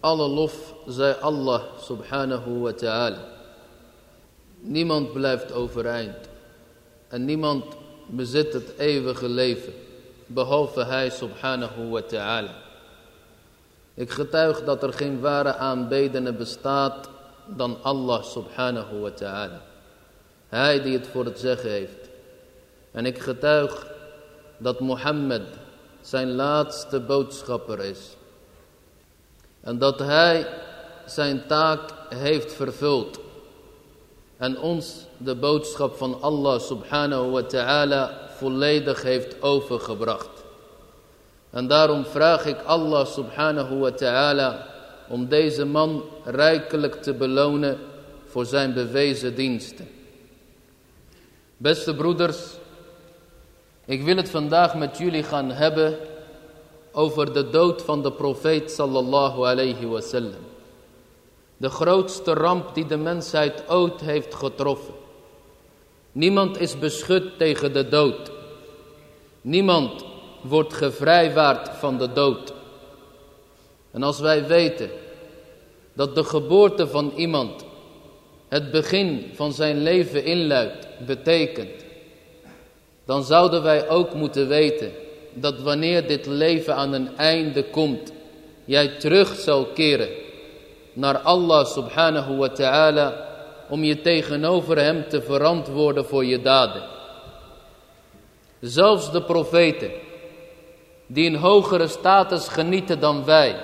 Alle lof zij Allah subhanahu wa ta'ala. Niemand blijft overeind. En niemand bezit het eeuwige leven. Behalve hij subhanahu wa ta'ala. Ik getuig dat er geen ware aanbedene bestaat dan Allah subhanahu wa ta'ala. Hij die het voor het zeggen heeft. En ik getuig dat Mohammed zijn laatste boodschapper is. En dat hij zijn taak heeft vervuld. En ons de boodschap van Allah subhanahu wa ta'ala volledig heeft overgebracht. En daarom vraag ik Allah subhanahu wa ta'ala om deze man rijkelijk te belonen voor zijn bewezen diensten. Beste broeders, ik wil het vandaag met jullie gaan hebben over de dood van de profeet sallallahu alayhi wasallam. De grootste ramp die de mensheid ooit heeft getroffen. Niemand is beschut tegen de dood. Niemand wordt gevrijwaard van de dood. En als wij weten dat de geboorte van iemand het begin van zijn leven inluidt, betekent, dan zouden wij ook moeten weten dat wanneer dit leven aan een einde komt, jij terug zal keren naar Allah subhanahu wa ta'ala om je tegenover hem te verantwoorden voor je daden. Zelfs de profeten, die een hogere status genieten dan wij,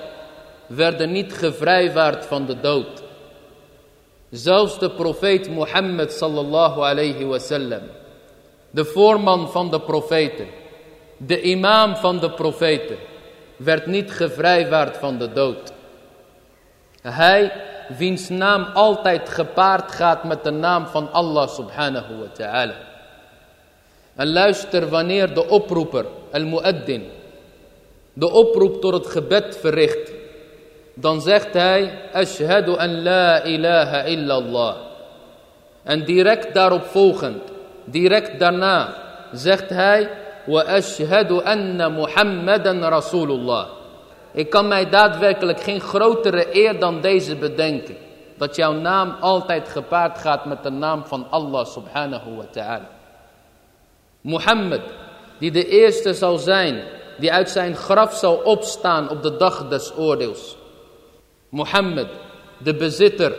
werden niet gevrijwaard van de dood. Zelfs de profeet Mohammed sallallahu alayhi wasallam, de voorman van de profeten, de imam van de profeten, werd niet gevrijwaard van de dood. Hij, wiens naam altijd gepaard gaat met de naam van Allah subhanahu wa ta'ala. En luister wanneer de oproeper, al-mu'addin, de oproep tot het gebed verricht. Dan zegt hij, Ashhadu an la ilaha illallah. En direct daarop volgend, direct daarna, zegt hij, Wa ashhadu anna Muhammadan Rasulullah. Ik kan mij daadwerkelijk geen grotere eer dan deze bedenken. Dat jouw naam altijd gepaard gaat met de naam van Allah subhanahu wa ta'ala. Mohammed, die de eerste zal zijn, die uit zijn graf zal opstaan op de dag des oordeels. Mohammed, de bezitter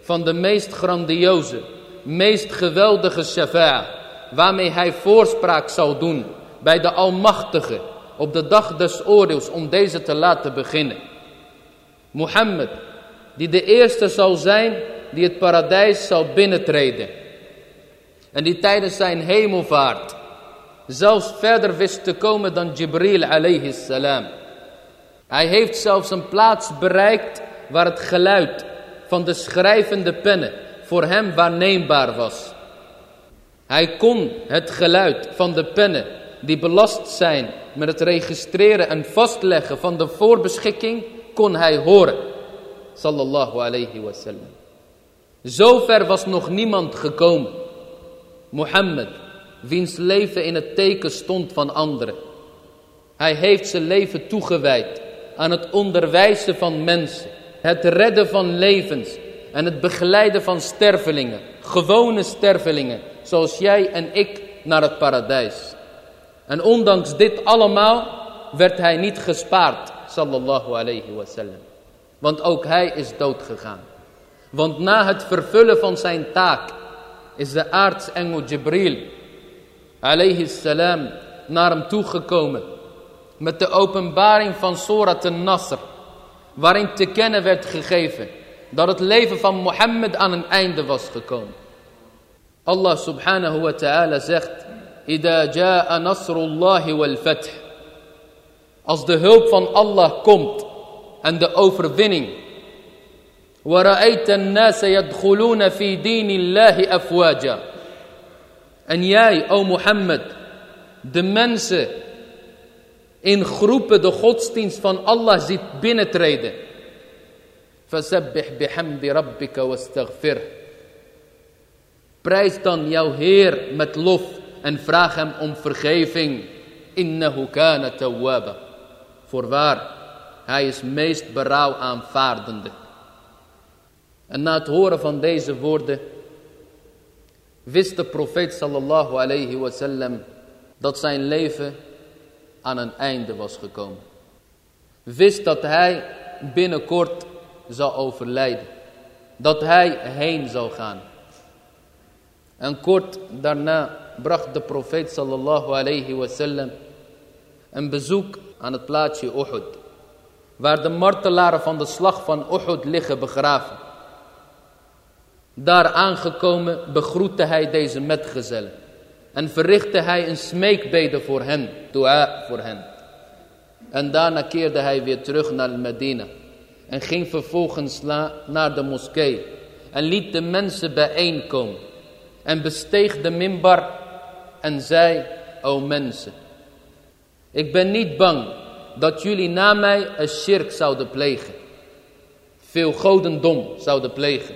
van de meest grandioze, meest geweldige shafa'a, waarmee hij voorspraak zal doen bij de Almachtige op de dag des oordeels om deze te laten beginnen. Mohammed, die de eerste zal zijn die het paradijs zal binnentreden. En die tijdens zijn hemelvaart zelfs verder wist te komen dan Jibril alayhi salam. Hij heeft zelfs een plaats bereikt waar het geluid van de schrijvende pennen voor hem waarneembaar was. Hij kon het geluid van de pennen die belast zijn met het registreren en vastleggen van de voorbeschikking, kon hij horen. Sallallahu alayhi wasallam. Zover was nog niemand gekomen. Mohammed, wiens leven in het teken stond van anderen. Hij heeft zijn leven toegewijd aan het onderwijzen van mensen, het redden van levens en het begeleiden van stervelingen, gewone stervelingen, zoals jij en ik, naar het paradijs. En ondanks dit allemaal werd hij niet gespaard, sallallahu alayhi wasallam. Want ook hij is doodgegaan. Want na het vervullen van zijn taak is de aartsengel Jibril, alayhi salam, naar hem toegekomen. Met de openbaring van Surat al-Nasr, waarin te kennen werd gegeven dat het leven van Mohammed aan een einde was gekomen. Allah subhanahu wa ta'ala Ida jaa nasrullahi wal fath. Als de hulp van Allah komt en de overwinning. ورأيت الناس يدخلون في دين الله أفواجا En jij, o Mohammed, de mensen in groepen de godsdienst van Allah ziet binnentreden. فسبح بحمد ربك واستغفره. Prijs dan jouw Heer met lof en vraag hem om vergeving. Innahu kana tawwaba. Voorwaar, hij is meest berouw aanvaardende. En na het horen van deze woorden wist de profeet sallallahu alayhi wasallam dat zijn leven aan een einde was gekomen. Wist dat hij binnenkort zou overlijden. Dat hij heen zou gaan. En kort daarna bracht de profeet sallallahu alayhi wasallam een bezoek aan het plaatsje Uhud. Waar de martelaren van de slag van Uhud liggen begraven. Daar aangekomen begroette hij deze metgezellen. En verrichtte hij een smeekbede voor hen, dua voor hen. En daarna keerde hij weer terug naar Medina. En ging vervolgens naar de moskee. En liet de mensen bijeenkomen. En besteeg de minbar en zei, o mensen. Ik ben niet bang dat jullie na mij een shirk zouden plegen. Veel godendom zouden plegen.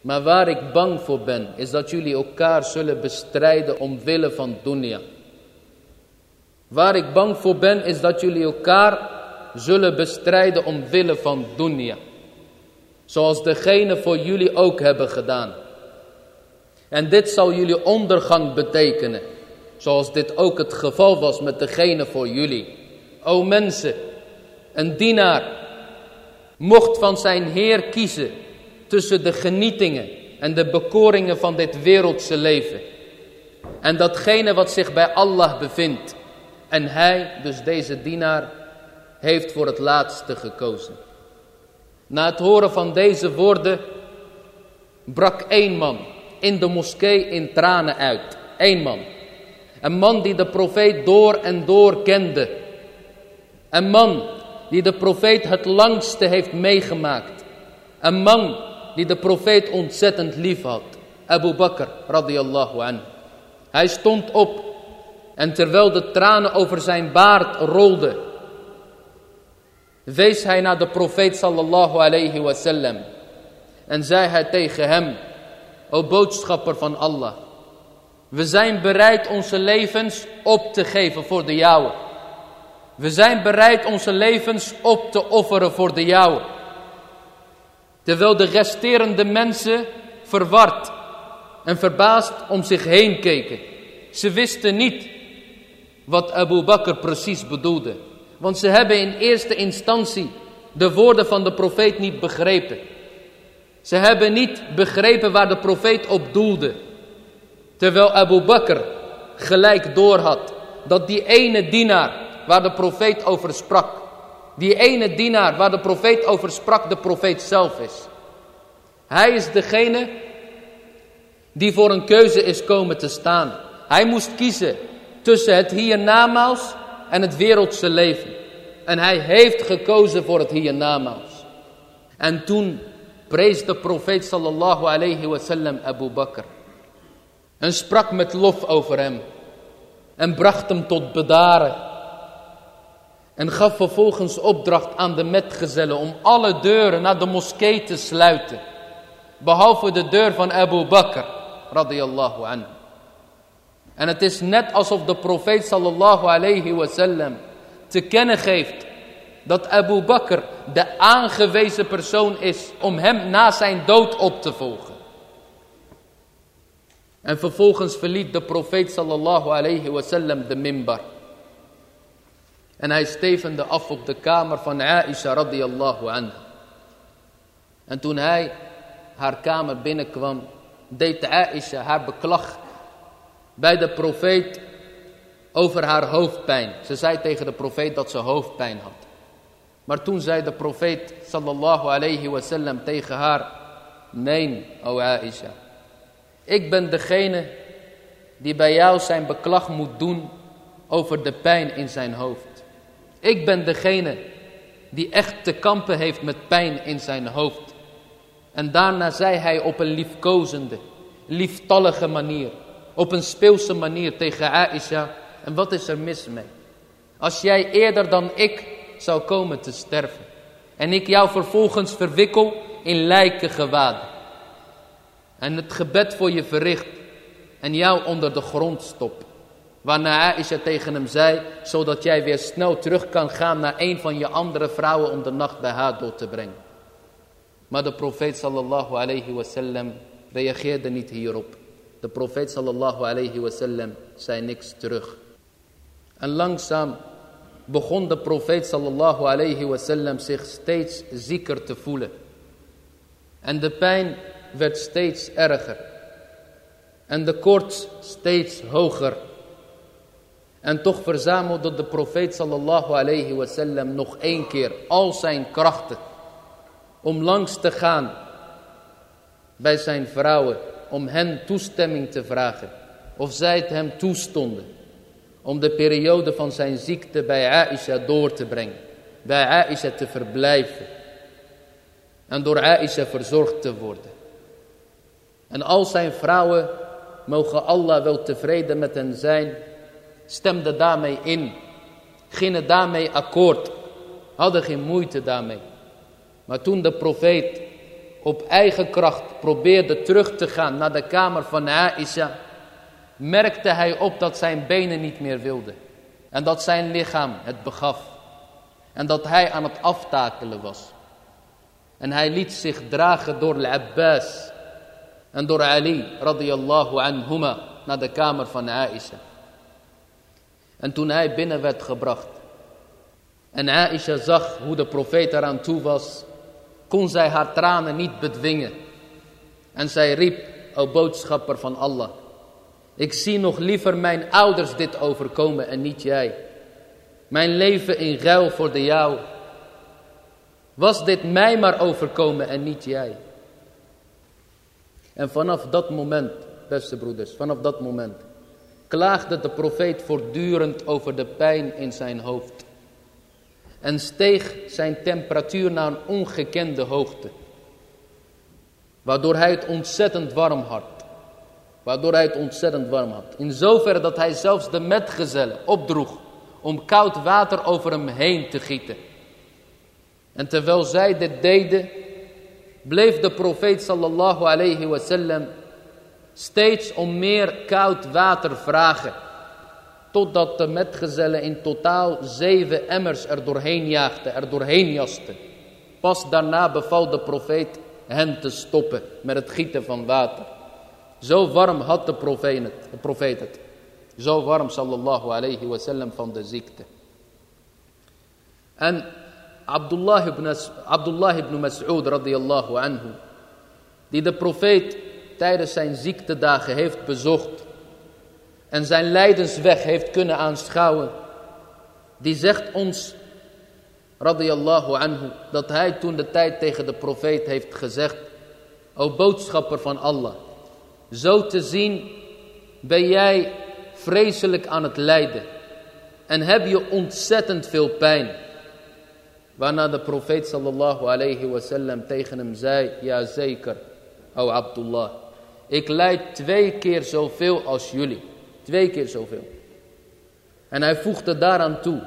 Maar waar ik bang voor ben, is dat jullie elkaar zullen bestrijden omwille van dunya. Waar ik bang voor ben, is dat jullie elkaar zullen bestrijden omwille van dunya. Zoals degene voor jullie ook hebben gedaan. En dit zal jullie ondergang betekenen. Zoals dit ook het geval was met degene voor jullie. O mensen, een dienaar mocht van zijn Heer kiezen tussen de genietingen en de bekoringen van dit wereldse leven. En datgene wat zich bij Allah bevindt. En hij, dus deze dienaar, heeft voor het laatste gekozen. Na het horen van deze woorden brak één man in de moskee in tranen uit. Eén man. Een man die de profeet door en door kende. Een man die de profeet het langste heeft meegemaakt. Een man die de profeet ontzettend lief had. Abu Bakr radiyallahu anhu. Hij stond op en terwijl de tranen over zijn baard rolden, wees hij naar de profeet sallallahu alayhi wasallam en zei hij tegen hem, o boodschapper van Allah, we zijn bereid onze levens op te geven voor de jouwe. We zijn bereid onze levens op te offeren voor de jouwe. Terwijl de resterende mensen verward en verbaasd om zich heen keken. Ze wisten niet wat Abu Bakr precies bedoelde. Want ze hebben in eerste instantie de woorden van de profeet niet begrepen. Ze hebben niet begrepen waar de profeet op doelde. Terwijl Abu Bakr gelijk doorhad dat die ene dienaar waar de profeet over sprak, die ene dienaar waar de profeet over sprak, de profeet zelf is. Hij is degene die voor een keuze is komen te staan. Hij moest kiezen tussen het hiernamaals en het wereldse leven. En hij heeft gekozen voor het hiernamaals. En toen prees de profeet sallallahu alayhi wasallam Abu Bakr. En sprak met lof over hem. En bracht hem tot bedaren. En gaf vervolgens opdracht aan de metgezellen om alle deuren naar de moskee te sluiten. Behalve de deur van Abu Bakr radiyallahu anhu. En het is net alsof de profeet sallallahu alayhi wasallam te kennen geeft dat Abu Bakr de aangewezen persoon is om hem na zijn dood op te volgen. En vervolgens verliet de profeet sallallahu alayhi wasallam de minbar. En hij stevende af op de kamer van Aisha radiyallahu anha. En toen hij haar kamer binnenkwam, deed Aisha haar beklag bij de profeet over haar hoofdpijn. Ze zei tegen de profeet dat ze hoofdpijn had. Maar toen zei de profeet sallallahu alayhi wasallam tegen haar, nee, o Aisha, ik ben degene die bij jou zijn beklag moet doen over de pijn in zijn hoofd. Ik ben degene die echt te kampen heeft met pijn in zijn hoofd. En daarna zei hij op een liefkozende, lieftallige manier, op een speelse manier tegen Aisha. En wat is er mis mee? Als jij eerder dan ik zou komen te sterven. En ik jou vervolgens verwikkel in lijkengewaden. En het gebed voor je verricht. En jou onder de grond stop. Waarna Aisha tegen hem zei, zodat jij weer snel terug kan gaan naar een van je andere vrouwen om de nacht bij haar door te brengen. Maar de profeet sallallahu alayhi wasallam reageerde niet hierop. De profeet sallallahu alayhi wasallam zei niks terug. En langzaam begon de profeet sallallahu alayhi wasallam zich steeds zieker te voelen. En de pijn werd steeds erger. En de koorts steeds hoger. En toch verzamelde de profeet sallallahu alayhi wasallam nog één keer al zijn krachten. Om langs te gaan bij zijn vrouwen. Om hen toestemming te vragen. Of zij het hem toestonden. Om de periode van zijn ziekte bij Aisha door te brengen. Bij Aisha te verblijven. En door Aisha verzorgd te worden. En al zijn vrouwen, mogen Allah wel tevreden met hen zijn, stemden daarmee in. Gingen daarmee akkoord. Hadden geen moeite daarmee. Maar toen de profeet op eigen kracht probeerde terug te gaan naar de kamer van Aisha, merkte hij op dat zijn benen niet meer wilden. En dat zijn lichaam het begaf. En dat hij aan het aftakelen was. En hij liet zich dragen door Al-Abbas en door Ali radiyallahu anhuma naar de kamer van Aisha. En toen hij binnen werd gebracht en Aisha zag hoe de profeet eraan toe was, kon zij haar tranen niet bedwingen. En zij riep, o boodschapper van Allah, ik zie nog liever mijn ouders dit overkomen en niet jij. Mijn leven in ruil voor de jou. Was dit mij maar overkomen en niet jij. En vanaf dat moment, beste broeders, vanaf dat moment klaagde de profeet voortdurend over de pijn in zijn hoofd. En steeg zijn temperatuur naar een ongekende hoogte. Waardoor hij het ontzettend warm had. Waardoor hij het ontzettend warm had. In zoverre dat hij zelfs de metgezellen opdroeg om koud water over hem heen te gieten. En terwijl zij dit deden, bleef de profeet sallallahu alayhi wasallam steeds om meer koud water vragen. Totdat de metgezellen in totaal zeven emmers er doorheen jaagden, er doorheen jasten. Pas daarna beval de profeet hen te stoppen met het gieten van water. Zo warm had de profeet het. De profeet het. Zo warm sallallahu alayhi wasallam van de ziekte. En Abdullah ibn, Abdullah ibn Mas'ud radiyallahu anhu. Die de profeet tijdens zijn ziektedagen heeft bezocht. En zijn lijdensweg heeft kunnen aanschouwen. Die zegt ons radiyallahu anhu dat hij toen de tijd tegen de profeet heeft gezegd. O boodschapper van Allah. Zo te zien ben jij vreselijk aan het lijden. En heb je ontzettend veel pijn. Waarna de profeet sallallahu alayhi wasallam tegen hem zei, ja zeker, o Abdullah, ik leid twee keer zoveel als jullie. Twee keer zoveel. En hij voegde daaraan toe,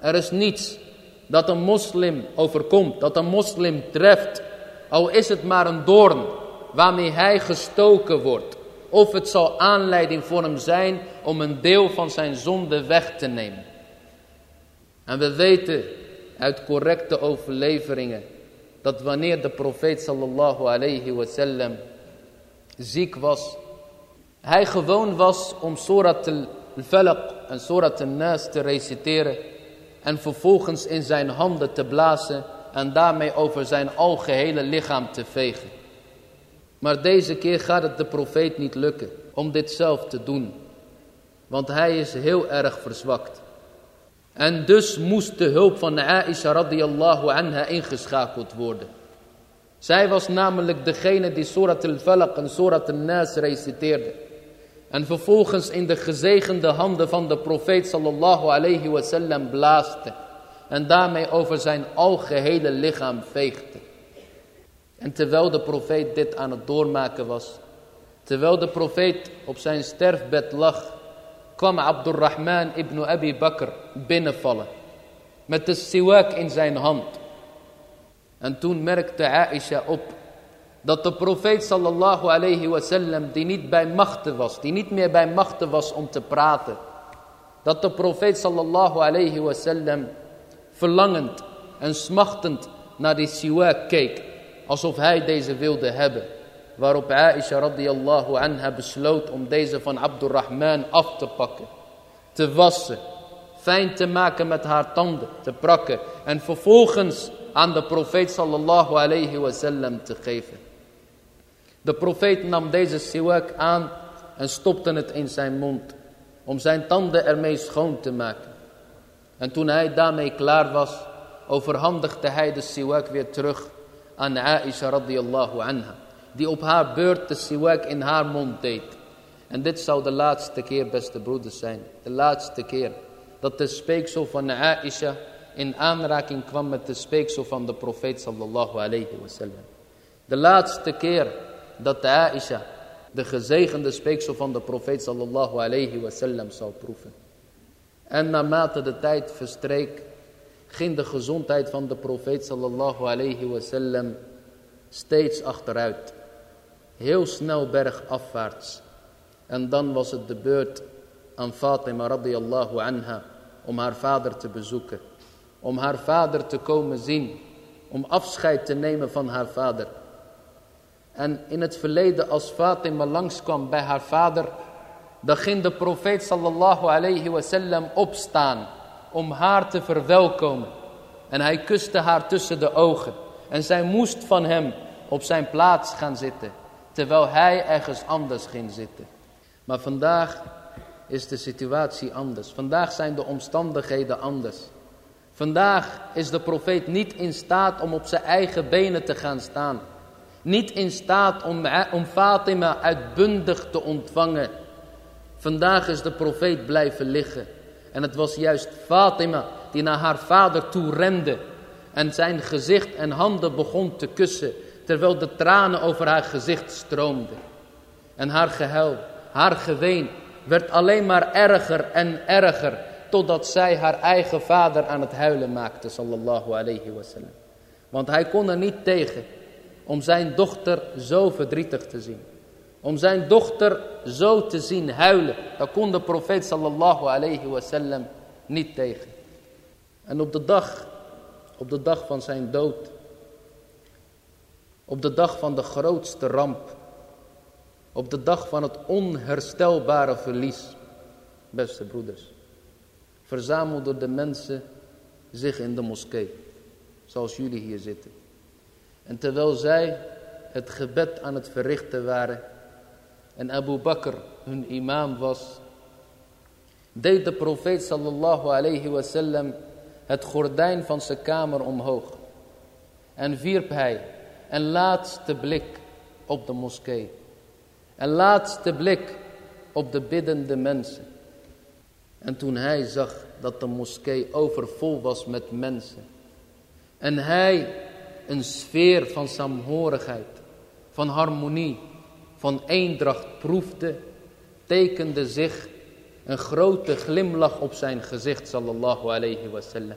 er is niets dat een moslim overkomt, dat een moslim treft, al is het maar een doorn waarmee hij gestoken wordt. Of het zal aanleiding voor hem zijn om een deel van zijn zonde weg te nemen. En we weten uit correcte overleveringen dat wanneer de profeet sallallahu alayhi wasallam ziek was, hij gewoon was om surat al-falaq en surat al-nas te reciteren en vervolgens in zijn handen te blazen en daarmee over zijn algehele lichaam te vegen. Maar deze keer gaat het de profeet niet lukken om dit zelf te doen, want hij is heel erg verzwakt. En dus moest de hulp van Aisha radiyallahu anha ingeschakeld worden. Zij was namelijk degene die Surat al-Falaq en Surat al-Nas reciteerde. En vervolgens in de gezegende handen van de profeet sallallahu alayhi wasallam blaaste. En daarmee over zijn algehele lichaam veegde. En terwijl de profeet dit aan het doormaken was, terwijl de profeet op zijn sterfbed lag, kwam Abdurrahman ibn Abi Bakr binnenvallen met de siwak in zijn hand. En toen merkte Aisha op dat de profeet sallallahu alayhi wasallam die niet bij machten was, die niet meer bij machten was om te praten. Dat de profeet sallallahu alayhi wasallam verlangend en smachtend naar die siwak keek, alsof hij deze wilde hebben. Waarop Aisha radiyallahu anha besloot om deze van Abdurrahman af te pakken, te wassen, fijn te maken met haar tanden, te prakken en vervolgens aan de profeet sallallahu alayhi wasallam te geven. De profeet nam deze siwak aan en stopte het in zijn mond om zijn tanden ermee schoon te maken. En toen hij daarmee klaar was, overhandigde hij de siwak weer terug aan Aisha radiyallahu anha, die op haar beurt de siwak in haar mond deed. En dit zou de laatste keer, beste broeders, zijn. De laatste keer dat de speeksel van Aisha in aanraking kwam met de speeksel van de profeet sallallahu alayhi wasallam. De laatste keer dat Aisha de gezegende speeksel van de profeet sallallahu alayhi wasallam zou proeven. En naarmate de tijd verstreek, ging de gezondheid van de profeet sallallahu alayhi wasallam steeds achteruit. Heel snel bergafwaarts. En dan was het de beurt aan Fatima radiyallahu anha om haar vader te bezoeken. Om haar vader te komen zien. Om afscheid te nemen van haar vader. En in het verleden als Fatima langskwam bij haar vader. Dan ging de profeet sallallahu alayhi wasallam opstaan. Om haar te verwelkomen. En hij kuste haar tussen de ogen. En zij moest van hem op zijn plaats gaan zitten. Terwijl hij ergens anders ging zitten. Maar vandaag is de situatie anders. Vandaag zijn de omstandigheden anders. Vandaag is de profeet niet in staat om op zijn eigen benen te gaan staan. Niet in staat om, om Fatima uitbundig te ontvangen. Vandaag is de profeet blijven liggen. En het was juist Fatima die naar haar vader toe rende. En zijn gezicht en handen begon te kussen. Terwijl de tranen over haar gezicht stroomden. En haar gehuil, haar geween werd alleen maar erger en erger. Totdat zij haar eigen vader aan het huilen maakte. Sallallahu alayhi wasallam. Want hij kon er niet tegen om zijn dochter zo verdrietig te zien. Om zijn dochter zo te zien huilen. Daar kon de profeet sallallahu alayhi wasallam niet tegen. En op de dag, op de dag van zijn dood. Op de dag van de grootste ramp. Op de dag van het onherstelbare verlies. Beste broeders. Verzamelden de mensen zich in de moskee. Zoals jullie hier zitten. En terwijl zij het gebed aan het verrichten waren en Abu Bakr hun imam was, deed de profeet sallallahu alayhi het gordijn van zijn kamer omhoog en wierp hij een laatste blik op de moskee. Een laatste blik op de biddende mensen. En toen hij zag dat de moskee overvol was met mensen en hij een sfeer van saamhorigheid, van harmonie, van eendracht proefde, tekende zich een grote glimlach op zijn gezicht, sallallahu alayhi wasallam.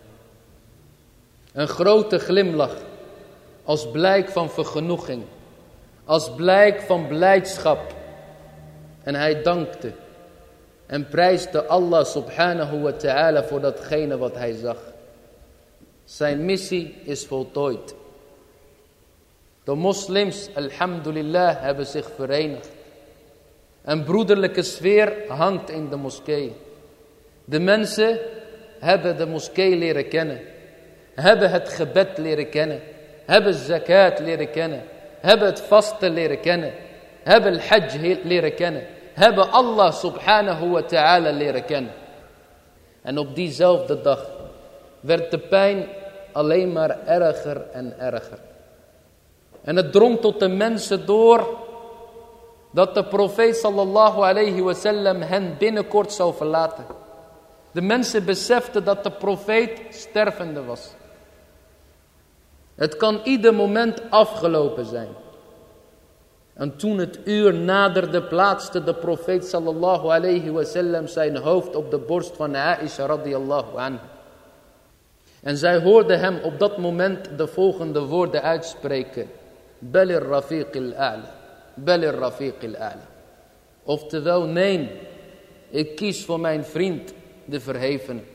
Een grote glimlach als blijk van vergenoeging, als blijk van blijdschap. En hij dankte en prijsde Allah subhanahu wa ta'ala voor datgene wat hij zag. Zijn missie is voltooid. De moslims, alhamdulillah, hebben zich verenigd. Een broederlijke sfeer hangt in de moskee. De mensen hebben de moskee leren kennen. Hebben het gebed leren kennen. Hebben zakat leren kennen. Hebben het vasten leren kennen. Hebben het hajj leren kennen. Hebben Allah subhanahu wa ta'ala leren kennen. En op diezelfde dag werd de pijn alleen maar erger en erger. En het drong tot de mensen door dat de profeet sallallahu alayhi wasallam hen binnenkort zou verlaten. De mensen beseften dat de profeet stervende was. Het kan ieder moment afgelopen zijn. En toen het uur naderde, plaatste de profeet sallallahu alayhi wasallam zijn hoofd op de borst van Aisha radiyallahu anha. En zij hoorde hem op dat moment de volgende woorden uitspreken. Belir rafiq al-a'la. Belir rafiq al-a'la. Oftewel, nee, ik kies voor mijn vriend, de verheven.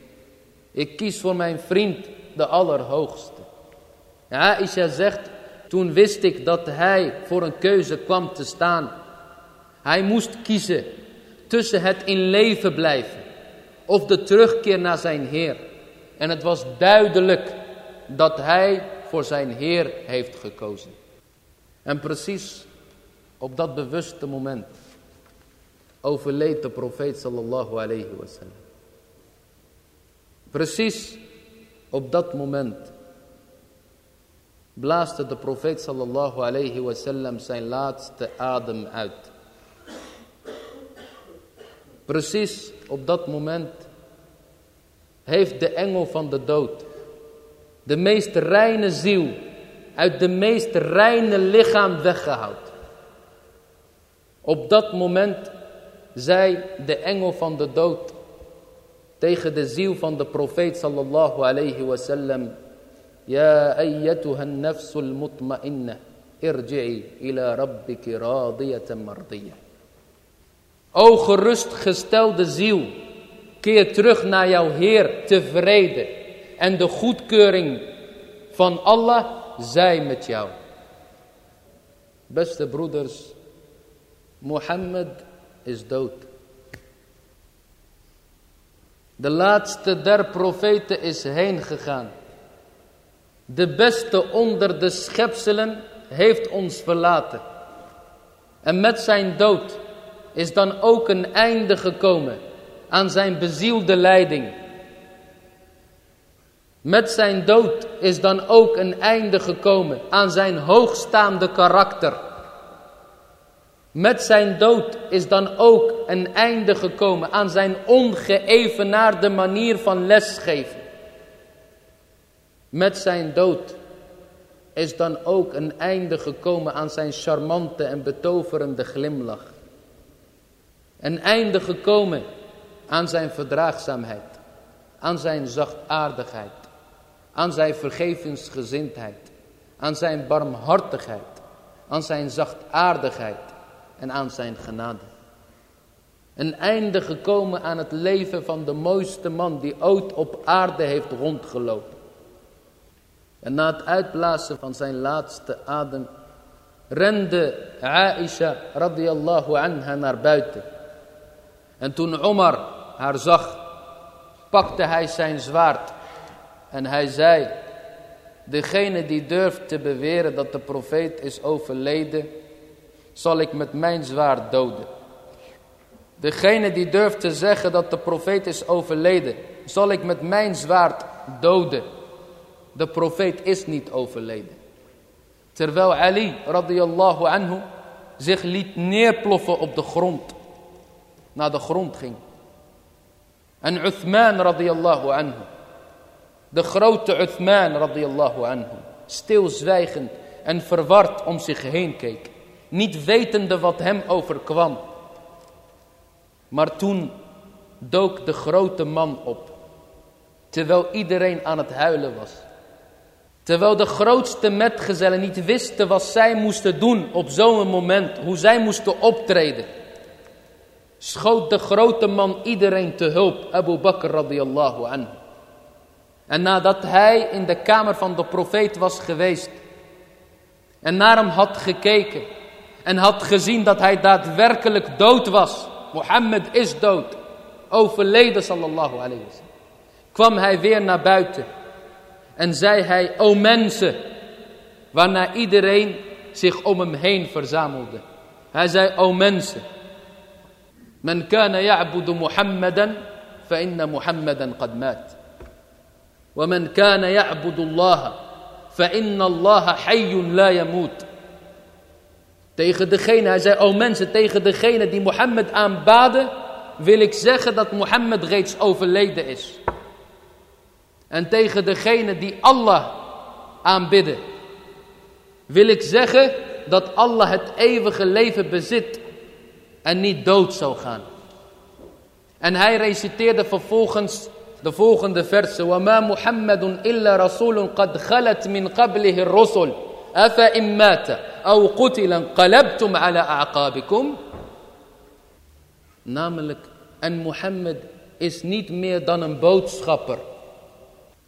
Ik kies voor mijn vriend, de allerhoogste. Aisha zegt, toen wist ik dat hij voor een keuze kwam te staan. Hij moest kiezen tussen het in leven blijven of de terugkeer naar zijn Heer. En het was duidelijk dat hij voor zijn Heer heeft gekozen. En precies op dat bewuste moment overleed de profeet sallallahu alayhi wasallam. Precies op dat moment blaaste de profeet sallallahu alayhi wasallam zijn laatste adem uit. Precies op dat moment heeft de engel van de dood de meest reine ziel uit de meest reine lichaam weggehaald. Op dat moment zei de engel van de dood tegen de ziel van de profeet sallallahu alayhi wasallam. Ja, ayyatuhan nafsul mutma'inna, irji'i ila rabbiki radiyatan mardiyah. O gerustgestelde ziel, keer terug naar jouw Heer tevreden en de goedkeuring van Allah zij met jou. Beste broeders, Mohammed is dood. De laatste der profeten is heen gegaan. De beste onder de schepselen heeft ons verlaten. En met zijn dood is dan ook een einde gekomen aan zijn bezielde leiding. Met zijn dood is dan ook een einde gekomen aan zijn hoogstaande karakter. Met zijn dood is dan ook een einde gekomen aan zijn ongeëvenaarde manier van lesgeven. Met zijn dood is dan ook een einde gekomen aan zijn charmante en betoverende glimlach. Een einde gekomen aan zijn verdraagzaamheid, aan zijn zachtaardigheid, aan zijn vergevensgezindheid, aan zijn barmhartigheid, aan zijn zachtaardigheid en aan zijn genade. Een einde gekomen aan het leven van de mooiste man die ooit op aarde heeft rondgelopen. En na het uitblazen van zijn laatste adem rende Aisha radiyallahu anha naar buiten. En toen Omar haar zag, pakte hij zijn zwaard en hij zei, degene die durft te beweren dat de profeet is overleden, zal ik met mijn zwaard doden. Degene die durft te zeggen dat de profeet is overleden, zal ik met mijn zwaard doden. De profeet is niet overleden. Terwijl Ali radiyallahu anhu zich liet neerploffen op de grond. Naar de grond ging. En Uthman radiyallahu anhu. De grote Uthman radiyallahu anhu. Stilzwijgend en verward om zich heen keek. Niet wetende wat hem overkwam. Maar toen dook de grote man op. Terwijl iedereen aan het huilen was. Terwijl de grootste metgezellen niet wisten wat zij moesten doen op zo'n moment. Hoe zij moesten optreden. Schoot de grote man iedereen te hulp. Abu Bakr radiyallahu anhu. En nadat hij in de kamer van de profeet was geweest. En naar hem had gekeken. En had gezien dat hij daadwerkelijk dood was. Mohammed is dood. Overleden sallallahu alayhi wa Kwam hij weer naar buiten. En zei hij, o mensen, waarna iedereen zich om hem heen verzamelde. Hij zei, o mensen, men kana ya'budu Muhammadan, fa inna Muhammadan qad mat. ومن كان يعبد الله فإن الله حي لا يموت tegen degene, hij zei, o mensen, tegen degene die Mohammed aanbaden, wil ik zeggen dat Mohammed reeds overleden is. En tegen degene die Allah aanbidden, wil ik zeggen dat Allah het eeuwige leven bezit en niet dood zou gaan. En hij reciteerde vervolgens de volgende versen. وَمَا مُحَمَّدٌ إِلَّا رَسُولٌ قَدْ خَلَتْ مِنْ قَبْلِهِ الرُّسُلُ أَفَإِمْ مَاتَ أَوْ قُتِلَ انقلبتم عَلَى أَعْقَابِكُمْ Namelijk, en Mohammed is niet meer dan een boodschapper.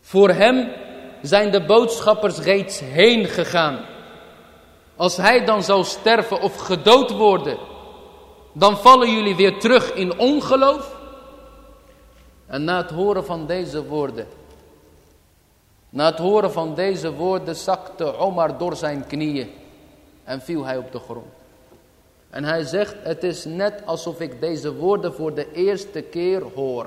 Voor hem zijn de boodschappers reeds heen gegaan. Als hij dan zou sterven of gedood worden, dan vallen jullie weer terug in ongeloof. En na het horen van deze woorden, na het horen van deze woorden zakte Omar door zijn knieën en viel hij op de grond. En hij zegt, het is net alsof ik deze woorden voor de eerste keer hoor.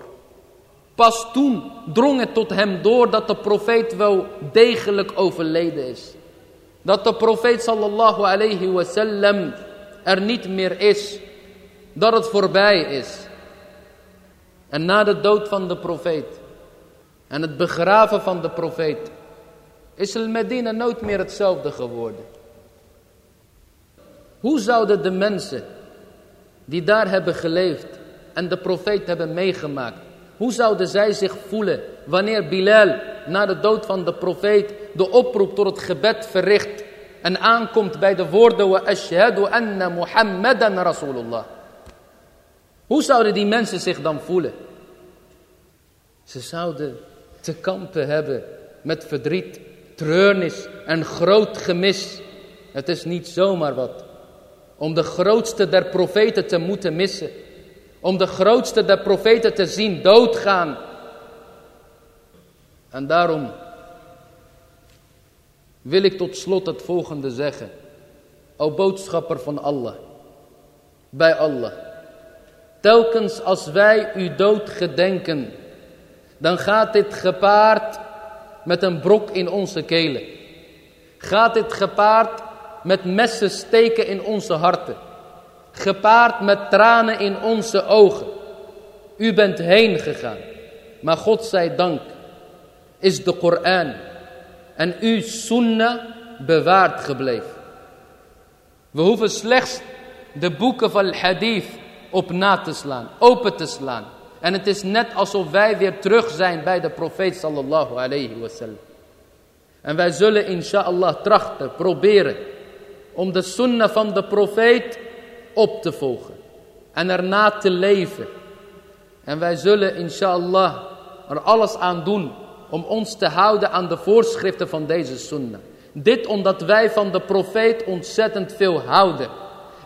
Pas toen drong het tot hem door dat de profeet wel degelijk overleden is. Dat de profeet sallallahu alayhi wasallam er niet meer is. Dat het voorbij is. En na de dood van de profeet en het begraven van de profeet is al-Medina nooit meer hetzelfde geworden. Hoe zouden de mensen die daar hebben geleefd en de profeet hebben meegemaakt, hoe zouden zij zich voelen wanneer Bilal na de dood van de profeet de oproep tot het gebed verricht en aankomt bij de woorden wa ashhadu anna Muhammadan Rasulullah. Hoe zouden die mensen zich dan voelen? Ze zouden te kampen hebben met verdriet, treurnis en groot gemis. Het is niet zomaar wat. Om de grootste der profeten te moeten missen. Om de grootste der profeten te zien doodgaan. En daarom wil ik tot slot het volgende zeggen. O boodschapper van Allah. Bij Allah. Telkens als wij uw dood gedenken dan gaat dit gepaard met een brok in onze kelen. Gaat dit gepaard met messen steken in onze harten. Gepaard met tranen in onze ogen. U bent heen gegaan. Maar God zij dank is de Koran en uw sunnah bewaard gebleven. We hoeven slechts de boeken van hadith op na te slaan, open te slaan. En het is net alsof wij weer terug zijn bij de profeet sallallahu alayhi wasallam. En wij zullen inshallah trachten, proberen om de sunnah van de profeet op te volgen. En erna te leven. En wij zullen inshallah er alles aan doen om ons te houden aan de voorschriften van deze sunnah. Dit omdat wij van de profeet ontzettend veel houden.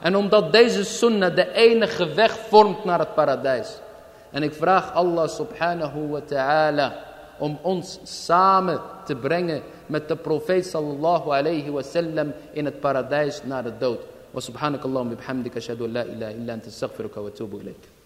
En omdat deze sunnah de enige weg vormt naar het paradijs. En ik vraag Allah subhanahu wa ta'ala om ons samen te brengen met de profeet sallallahu alayhi wa sallam in het paradijs na de dood. Wa subhanakallahumma bihamdika ashhadu an la ilaha illa anta astaghfiruka wa atubu ilayk.